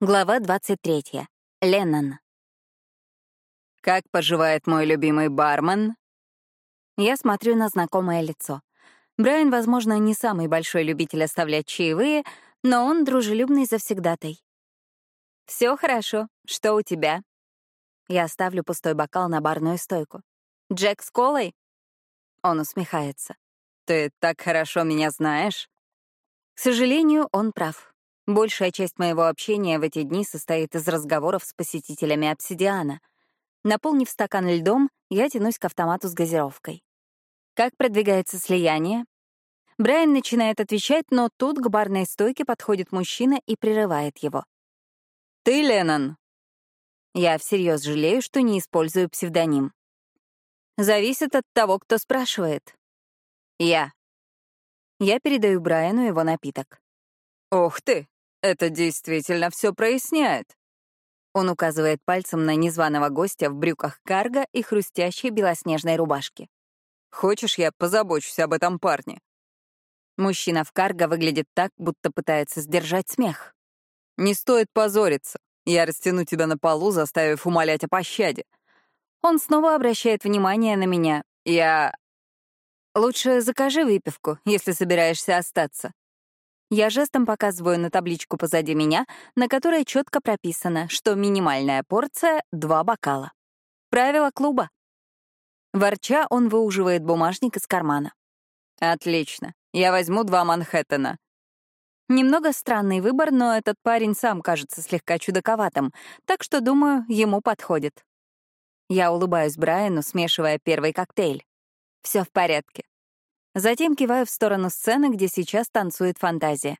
Глава 23. Леннон. «Как поживает мой любимый бармен?» Я смотрю на знакомое лицо. Брайан, возможно, не самый большой любитель оставлять чаевые, но он дружелюбный завсегдатай. Все хорошо. Что у тебя?» Я ставлю пустой бокал на барную стойку. «Джек с колой?» Он усмехается. «Ты так хорошо меня знаешь?» К сожалению, он прав. Большая часть моего общения в эти дни состоит из разговоров с посетителями обсидиана. Наполнив стакан льдом, я тянусь к автомату с газировкой. Как продвигается слияние? Брайан начинает отвечать, но тут к барной стойке подходит мужчина и прерывает его. «Ты, Леннон?» Я всерьез жалею, что не использую псевдоним. Зависит от того, кто спрашивает. Я. Я передаю Брайану его напиток. «Ух ты! Это действительно все проясняет. Он указывает пальцем на незваного гостя в брюках карго и хрустящей белоснежной рубашке. «Хочешь, я позабочусь об этом парне?» Мужчина в карго выглядит так, будто пытается сдержать смех. «Не стоит позориться. Я растяну тебя на полу, заставив умолять о пощаде». Он снова обращает внимание на меня. Я... Лучше закажи выпивку, если собираешься остаться. Я жестом показываю на табличку позади меня, на которой четко прописано, что минимальная порция — два бокала. Правило клуба. Ворча, он выуживает бумажник из кармана. «Отлично. Я возьму два Манхэттена». Немного странный выбор, но этот парень сам кажется слегка чудаковатым, так что, думаю, ему подходит. Я улыбаюсь Брайану, смешивая первый коктейль. Все в порядке. Затем киваю в сторону сцены, где сейчас танцует фантазия.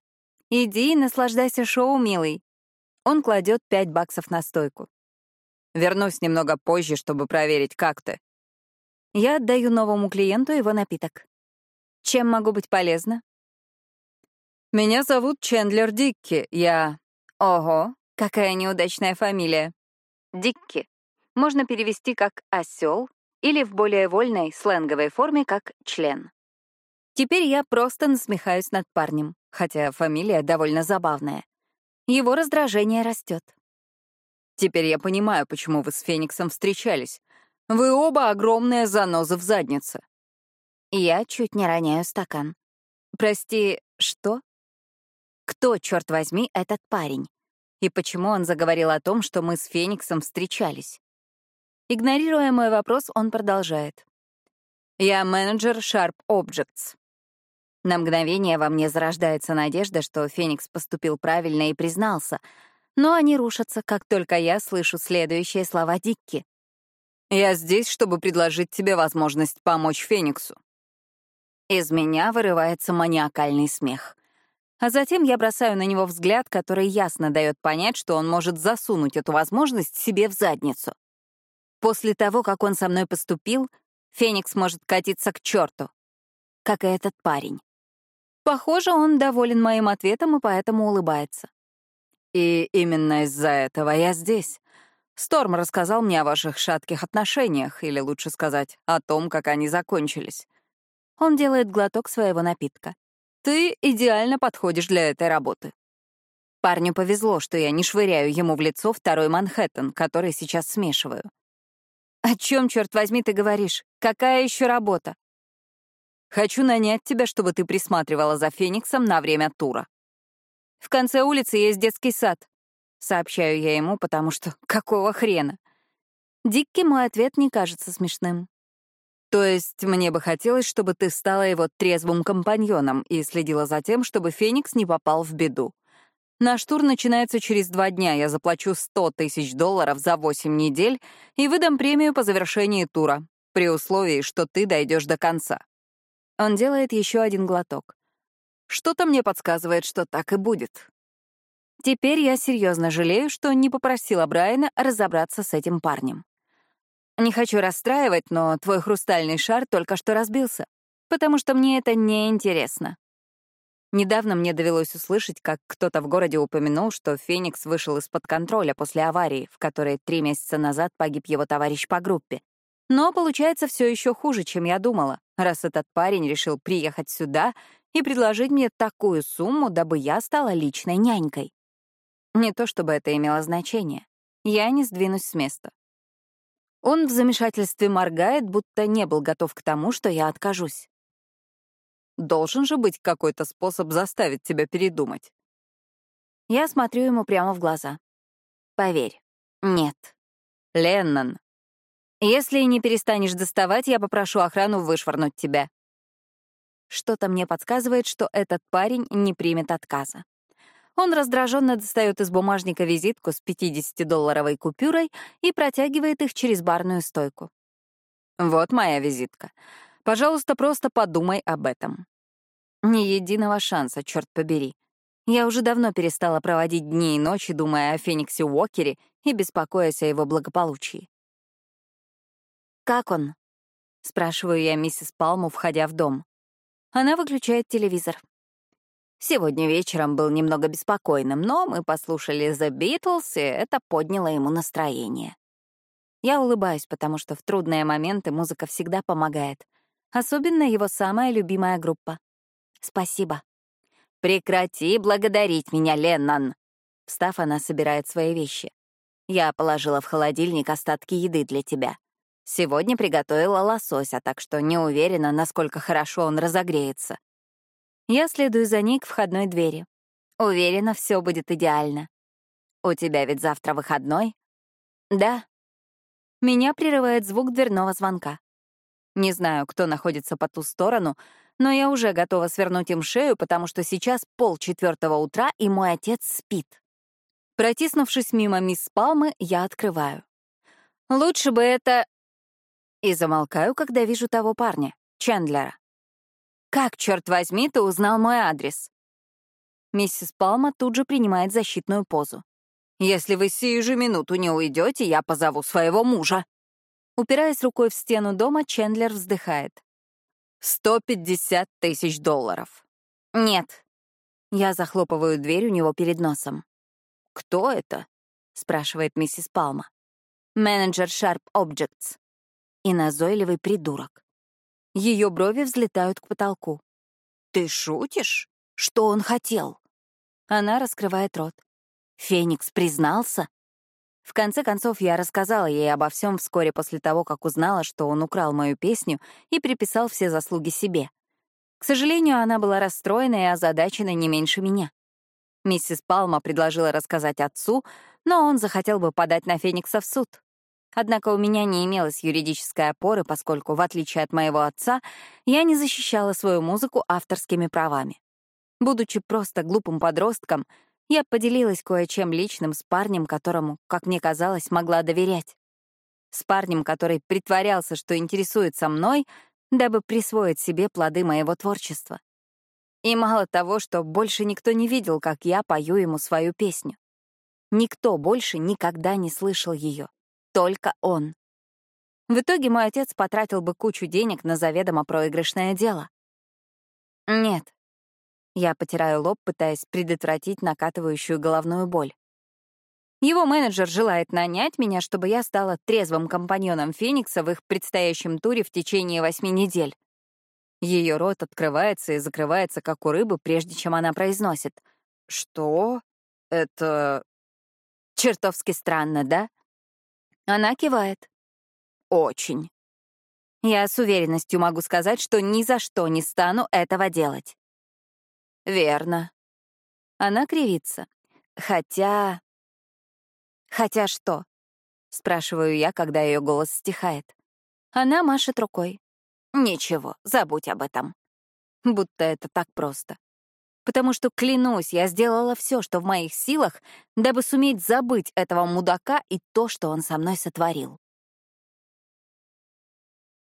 «Иди и наслаждайся шоу, милый». Он кладет пять баксов на стойку. «Вернусь немного позже, чтобы проверить, как ты». Я отдаю новому клиенту его напиток. Чем могу быть полезна? «Меня зовут Чендлер Дикки. Я...» «Ого, какая неудачная фамилия. Дикки. Можно перевести как «осел» или в более вольной сленговой форме как «член». Теперь я просто насмехаюсь над парнем, хотя фамилия довольно забавная. Его раздражение растет. Теперь я понимаю, почему вы с Фениксом встречались. Вы оба огромные занозы в заднице. Я чуть не роняю стакан. Прости, что? Кто, черт возьми, этот парень? И почему он заговорил о том, что мы с Фениксом встречались? Игнорируя мой вопрос, он продолжает. Я менеджер Sharp Objects. На мгновение во мне зарождается надежда, что Феникс поступил правильно и признался, но они рушатся, как только я слышу следующие слова Дикки. «Я здесь, чтобы предложить тебе возможность помочь Фениксу». Из меня вырывается маниакальный смех. А затем я бросаю на него взгляд, который ясно дает понять, что он может засунуть эту возможность себе в задницу. После того, как он со мной поступил, Феникс может катиться к черту, как и этот парень. Похоже, он доволен моим ответом и поэтому улыбается. И именно из-за этого я здесь. Сторм рассказал мне о ваших шатких отношениях, или лучше сказать, о том, как они закончились. Он делает глоток своего напитка. Ты идеально подходишь для этой работы. Парню повезло, что я не швыряю ему в лицо второй Манхэттен, который сейчас смешиваю. «О чем, черт возьми, ты говоришь? Какая еще работа?» Хочу нанять тебя, чтобы ты присматривала за Фениксом на время тура. В конце улицы есть детский сад. Сообщаю я ему, потому что какого хрена? Дикки мой ответ не кажется смешным. То есть мне бы хотелось, чтобы ты стала его трезвым компаньоном и следила за тем, чтобы Феникс не попал в беду. Наш тур начинается через два дня. Я заплачу 100 тысяч долларов за 8 недель и выдам премию по завершении тура, при условии, что ты дойдешь до конца. Он делает еще один глоток. Что-то мне подсказывает, что так и будет. Теперь я серьезно жалею, что не попросила Брайана разобраться с этим парнем. Не хочу расстраивать, но твой хрустальный шар только что разбился, потому что мне это не интересно. Недавно мне довелось услышать, как кто-то в городе упомянул, что Феникс вышел из-под контроля после аварии, в которой три месяца назад погиб его товарищ по группе. Но получается все еще хуже, чем я думала, раз этот парень решил приехать сюда и предложить мне такую сумму, дабы я стала личной нянькой. Не то чтобы это имело значение. Я не сдвинусь с места. Он в замешательстве моргает, будто не был готов к тому, что я откажусь. Должен же быть какой-то способ заставить тебя передумать. Я смотрю ему прямо в глаза. Поверь, нет. Леннон, если не перестанешь доставать, я попрошу охрану вышвырнуть тебя. Что-то мне подсказывает, что этот парень не примет отказа. Он раздраженно достает из бумажника визитку с 50-долларовой купюрой и протягивает их через барную стойку. «Вот моя визитка. Пожалуйста, просто подумай об этом». Ни единого шанса, черт побери. Я уже давно перестала проводить дни и ночи, думая о Фениксе Уокере и беспокоясь о его благополучии. «Как он?» — спрашиваю я миссис Палму, входя в дом. Она выключает телевизор. Сегодня вечером был немного беспокойным, но мы послушали The Beatles, и это подняло ему настроение. Я улыбаюсь, потому что в трудные моменты музыка всегда помогает. Особенно его самая любимая группа. Спасибо. «Прекрати благодарить меня, Леннон!» Встав, она собирает свои вещи. Я положила в холодильник остатки еды для тебя. Сегодня приготовила лосося, так что не уверена, насколько хорошо он разогреется. Я следую за ней к входной двери. Уверена, все будет идеально. У тебя ведь завтра выходной? Да. Меня прерывает звук дверного звонка. Не знаю, кто находится по ту сторону, но я уже готова свернуть им шею, потому что сейчас полчетвертого утра, и мой отец спит. Протиснувшись мимо мисс Палмы, я открываю. Лучше бы это и замолкаю, когда вижу того парня, Чендлера. «Как, черт возьми, ты узнал мой адрес?» Миссис Палма тут же принимает защитную позу. «Если вы сию же минуту не уйдете, я позову своего мужа». Упираясь рукой в стену дома, Чендлер вздыхает. «Сто пятьдесят тысяч долларов». «Нет». Я захлопываю дверь у него перед носом. «Кто это?» — спрашивает миссис Палма. «Менеджер Sharp Objects» и назойливый придурок. Ее брови взлетают к потолку. «Ты шутишь? Что он хотел?» Она раскрывает рот. «Феникс признался?» В конце концов, я рассказала ей обо всем вскоре после того, как узнала, что он украл мою песню и приписал все заслуги себе. К сожалению, она была расстроена и озадачена не меньше меня. Миссис Палма предложила рассказать отцу, но он захотел бы подать на Феникса в суд. Однако у меня не имелось юридической опоры, поскольку, в отличие от моего отца, я не защищала свою музыку авторскими правами. Будучи просто глупым подростком, я поделилась кое-чем личным с парнем, которому, как мне казалось, могла доверять. С парнем, который притворялся, что интересуется мной, дабы присвоить себе плоды моего творчества. И мало того, что больше никто не видел, как я пою ему свою песню. Никто больше никогда не слышал ее только он. В итоге мой отец потратил бы кучу денег на заведомо проигрышное дело. Нет. Я потираю лоб, пытаясь предотвратить накатывающую головную боль. Его менеджер желает нанять меня, чтобы я стала трезвым компаньоном Феникса в их предстоящем туре в течение восьми недель. Ее рот открывается и закрывается, как у рыбы, прежде чем она произносит. «Что? Это...» Чертовски странно, да? Она кивает. Очень. Я с уверенностью могу сказать, что ни за что не стану этого делать. Верно. Она кривится. Хотя... Хотя что? Спрашиваю я, когда ее голос стихает. Она машет рукой. Ничего, забудь об этом. Будто это так просто потому что, клянусь, я сделала все, что в моих силах, дабы суметь забыть этого мудака и то, что он со мной сотворил.